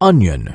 onion.